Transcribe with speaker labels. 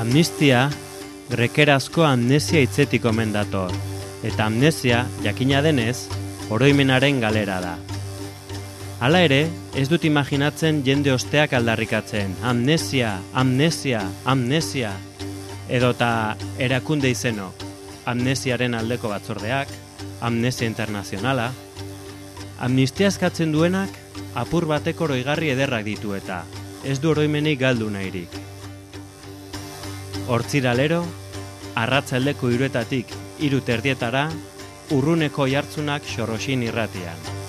Speaker 1: Amnistia, grekerazko amnesia hitzetik omen dator, eta amnesia, jakina denez, oroimenaren galera da. Hala ere, ez dut imaginatzen jende osteak aldarrikatzen, amnesia, amnesia, amnesia, edota erakunde izeno, amnesiaren aldeko batzordeak, amnesia internazionala, amnistia eskatzen duenak, apur bateko oroigarri ederrak ditu eta, ez du oroimenik galdu nahirik. Hortziralero, arratzaldeko iruetatik iru terdietara, urruneko jartzunak xorosin irratian.